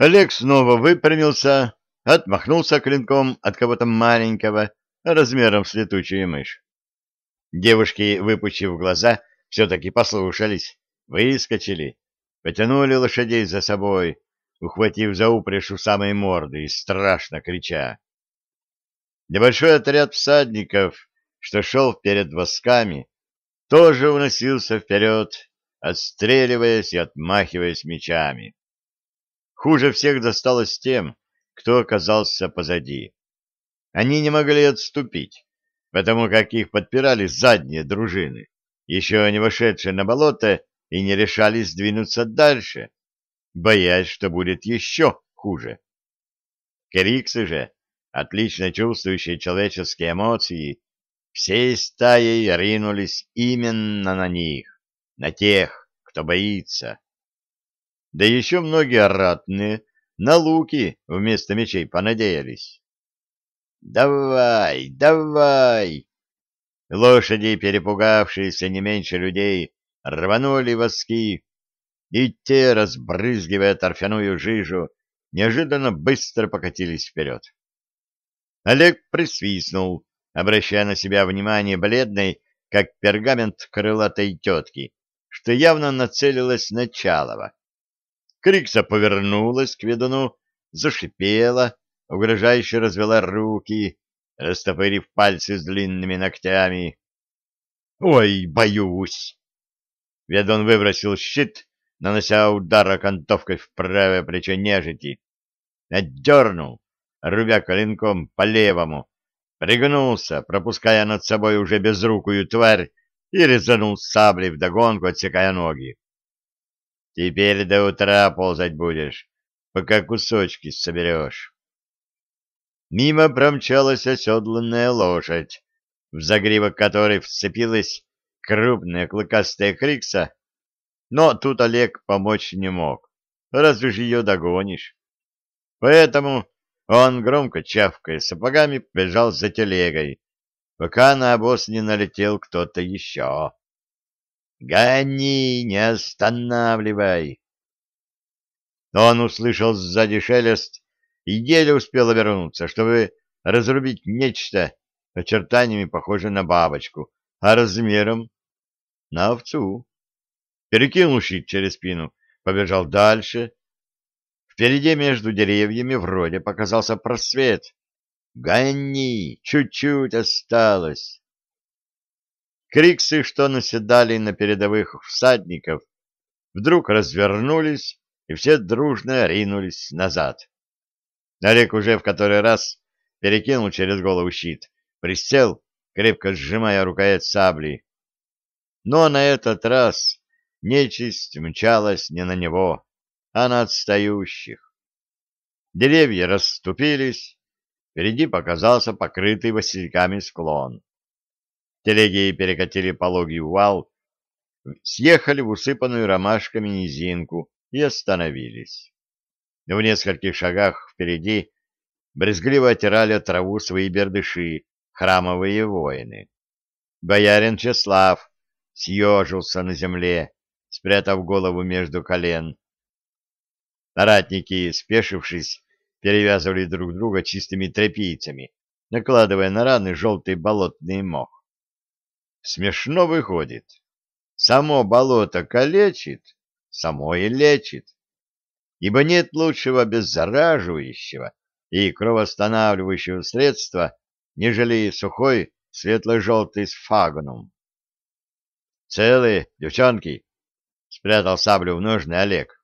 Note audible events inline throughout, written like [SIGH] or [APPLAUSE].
Олег снова выпрямился, отмахнулся клинком от кого-то маленького, размером с летучую мышь. Девушки, выпучив глаза, все-таки послушались, выскочили, потянули лошадей за собой, ухватив за упряжь у самой морды и страшно крича. Небольшой отряд всадников, что шел перед восками, тоже уносился вперед, отстреливаясь и отмахиваясь мечами. Хуже всех досталось тем, кто оказался позади. Они не могли отступить, потому как их подпирали задние дружины, еще не вошедшие на болото и не решались двинуться дальше, боясь, что будет еще хуже. Криксы же, отлично чувствующие человеческие эмоции, всей стаей ринулись именно на них, на тех, кто боится. Да еще многие ратные на луки вместо мечей понадеялись. «Давай, давай!» Лошади, перепугавшиеся не меньше людей, рванули воски, и те, разбрызгивая торфяную жижу, неожиданно быстро покатились вперед. Олег присвистнул, обращая на себя внимание бледной, как пергамент крылатой тетки, что явно нацелилась на Чалова. Крикса повернулась к ведуну, зашипела, угрожающе развела руки, растопырив пальцы с длинными ногтями. «Ой, боюсь!» Ведун выбросил щит, нанося удар окантовкой в правое плечо нежити. Отдернул, рубя коленком по левому, пригнулся, пропуская над собой уже безрукую тварь, и резанул саблей вдогонку, отсекая ноги. «Теперь до утра ползать будешь, пока кусочки соберешь». Мимо промчалась оседланная лошадь, в загривок которой вцепилась крупная клыкастая крикса, но тут Олег помочь не мог, разве же ее догонишь. Поэтому он, громко чавкая сапогами, бежал за телегой, пока на обоз не налетел кто-то еще. «Гони, не останавливай!» Он услышал сзади шелест и еле успел обернуться, чтобы разрубить нечто очертаниями похожее на бабочку, а размером — на овцу. Перекинул щит через спину, побежал дальше. Впереди между деревьями вроде показался просвет. «Гони! Чуть-чуть осталось!» Криксы, что наседали на передовых всадников, вдруг развернулись, и все дружно ринулись назад. Олег уже в который раз перекинул через голову щит, присел, крепко сжимая рукоять сабли. Но на этот раз нечисть мчалась не на него, а на отстающих. Деревья расступились, впереди показался покрытый васильками склон. Телеги перекатили пологий вал, съехали в усыпанную ромашками низинку и остановились. В нескольких шагах впереди брезгливо оттирали траву свои бердыши, храмовые воины. Боярин Чеслав съежился на земле, спрятав голову между колен. Ратники, спешившись, перевязывали друг друга чистыми тряпицами, накладывая на раны желтый болотный мох. Смешно выходит. Само болото калечит, само и лечит ибо нет лучшего обеззараживающего и кровоостанавливающего средства, нежели сухой светло-желтый сфагнум. «Целые, девчонки!» — спрятал саблю в ножны Олег.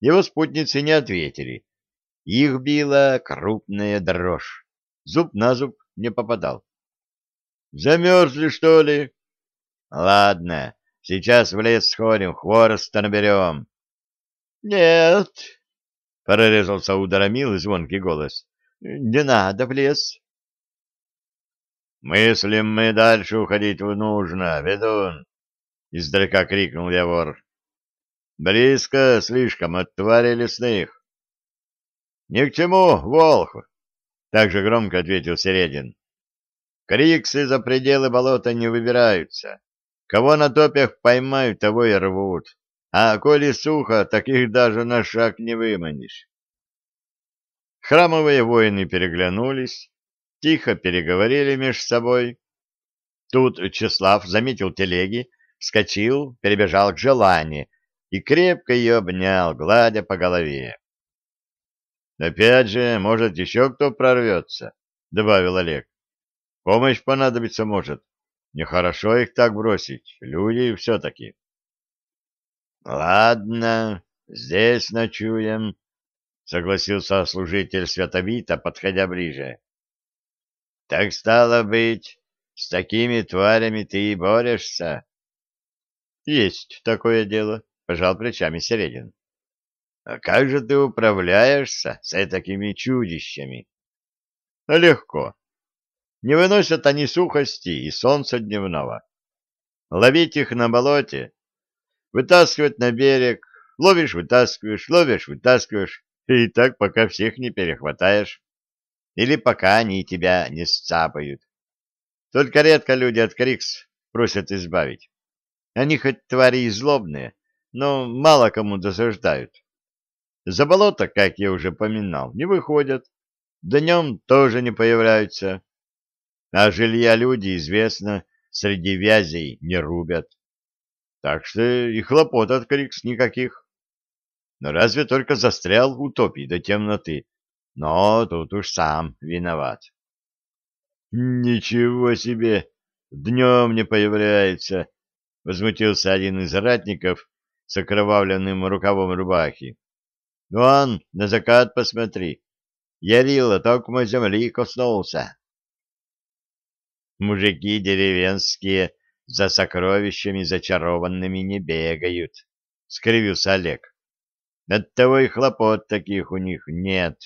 Его спутницы не ответили. Их била крупная дрожь. Зуб на зуб не попадал. «Замерзли, что ли?» «Ладно, сейчас в лес сходим, хвороста наберем. Нет, — прорезался у Дарамилы звонкий голос. — Не надо в лес. — Мыслим мы дальше уходить нужно, ведун, — издалека крикнул я вор. — Близко слишком от твари лесных. — Ни к чему, Волх, — также громко ответил Середин. — Криксы за пределы болота не выбираются. Кого на топях поймают, того и рвут. А коли сухо, так их даже на шаг не выманишь. Храмовые воины переглянулись, тихо переговорили между собой. Тут Чеслав заметил телеги, вскочил, перебежал к желанию и крепко ее обнял, гладя по голове. «Опять же, может, еще кто прорвется», — добавил Олег. «Помощь понадобится может. Нехорошо их так бросить, люди все-таки». «Ладно, здесь ночуем», — согласился служитель Святовита, подходя ближе. — Так стало быть, с такими тварями ты и борешься? — Есть такое дело, — пожал плечами Середин. — А как же ты управляешься с такими чудищами? — Легко. Не выносят они сухости и солнца дневного. Ловить их на болоте, вытаскивать на берег, ловишь, вытаскиваешь, ловишь, вытаскиваешь, и так пока всех не перехватаешь. Или пока они тебя не сцапают. Только редко люди от Крикс просят избавить. Они хоть твари и злобные, но мало кому досаждают. За болото, как я уже поминал, не выходят. Днем тоже не появляются. А жилья люди, известно, среди вязей не рубят. Так что и хлопот от Крикс никаких. Но разве только застрял в утопии до темноты. Но тут уж сам виноват. «Ничего себе! Днем не появляется!» — возмутился один из ратников с окровавленным рукавом рубахи. «Вон, на закат посмотри! Ярила токмо земли коснулся!» «Мужики деревенские за сокровищами зачарованными не бегают», — скривился Олег. Оттого и хлопот таких у них нет.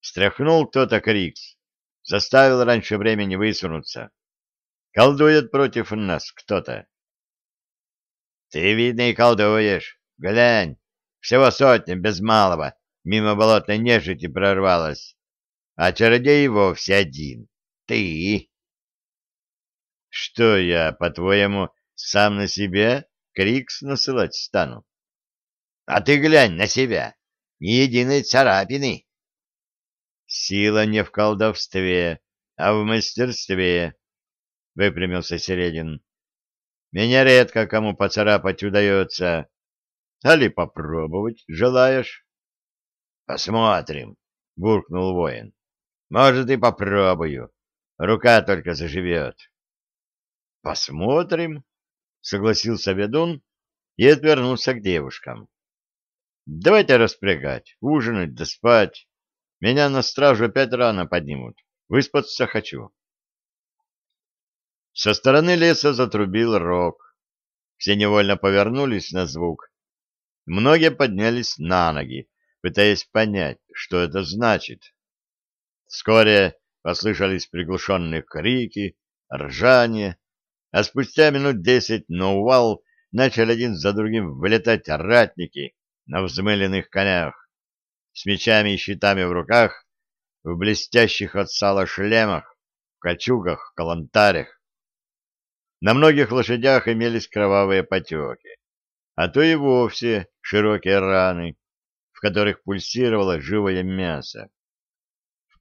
Стряхнул кто-то Крикс, заставил раньше времени высунуться. Колдует против нас кто-то. Ты, видно, и колдуешь. Глянь, всего сотня без малого мимо болотной нежити прорвалась. А чародей вовсе один. Ты. Что я, по-твоему, сам на себя Крикс насылать стану? А ты глянь на себя, ни единой царапины. Сила не в колдовстве, а в мастерстве, — выпрямился Середин. Меня редко кому поцарапать удается. Али попробовать желаешь? Посмотрим, — буркнул воин. Может, и попробую. Рука только заживет. Посмотрим, — согласился ведун и отвернулся к девушкам. Давайте распрягать, ужинать да спать. Меня на стражу опять рано поднимут. Выспаться хочу. Со стороны леса затрубил рог. Все невольно повернулись на звук. Многие поднялись на ноги, пытаясь понять, что это значит. Вскоре послышались приглушенные крики, ржание, а спустя минут десять на увал начали один за другим вылетать ратники, на взмыленных конях, с мечами и щитами в руках, в блестящих от сала шлемах, в кольчугах, калантарях. На многих лошадях имелись кровавые потеки, а то и вовсе широкие раны, в которых пульсировало живое мясо.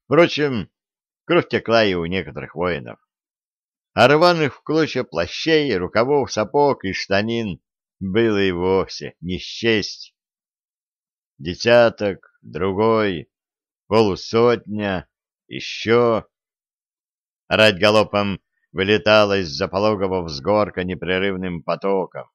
Впрочем, кровь текла и у некоторых воинов. А рваных в клочья плащей, рукавов, сапог и штанин было и вовсе не счесть десяток, другой, полусотня, еще. Рать галопом вылетала из-за пологого взгорка непрерывным потоком.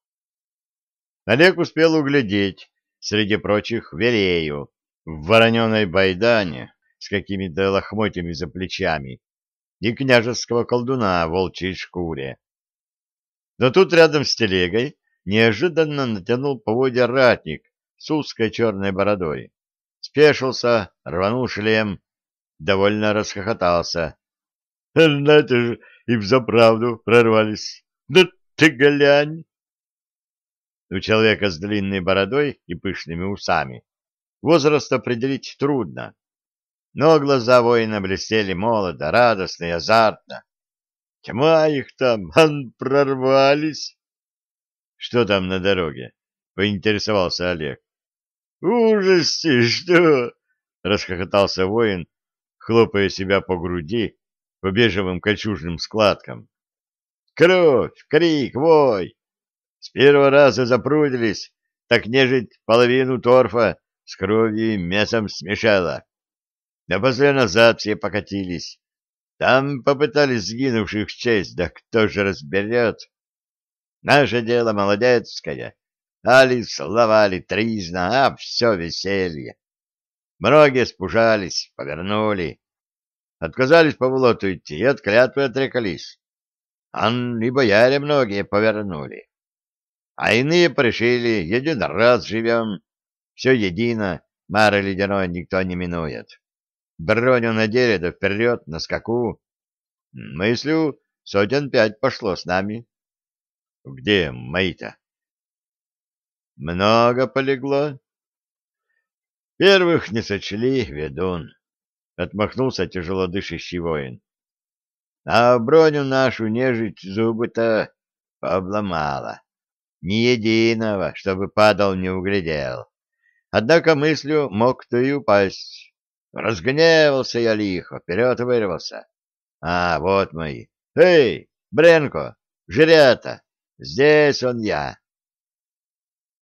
Олег успел углядеть среди прочих Верею в вороненой байдане с какими-то лохмотьями за плечами и княжеского колдуна в волчьей шкуре. Но тут рядом с телегой неожиданно натянул поводья ратник с узкой черной бородой. Спешился, рванул шлем, довольно расхохотался. — Знаете же, и взаправду прорвались. Да ты глянь! У человека с длинной бородой и пышными усами возраст определить трудно, но глаза воина блестели молодо, радостно и азартно. Тьма их там, [LAUGHS] ан, прорвались. — Что там на дороге? — поинтересовался Олег. Ужасти, что? расхохотался воин, хлопая себя по груди по бежевым кольчужным складкам. Кровь, крик, вой! С первого раза запрудились, так нежить половину торфа с кровью и мясом смешала. А после назад все покатились. Там попытались сгинувших честь, да кто же разберет? Наше дело молодецкое. Али слова, али тризна, а все веселье. Многие спужались, повернули. Отказались по болоту идти и от клятвы отрекались. Ан и бояре многие повернули. А иные пришили, един раз живем, все едино, мары ледяной никто не минует. Броню надели, да вперед, на скаку. Мыслю, сотен пять пошло с нами. Где мои-то? Много полегло. Первых не сочли, ведун. Отмахнулся тяжело дышащий воин. А броню нашу нежить зубы-то обломала. Ни единого, чтобы падал, не углядел. Однако мыслью мог кто и упасть. Разгневался я лихо, вперед вырвался. А, вот мои. Эй, Бренко, жрята, здесь он я.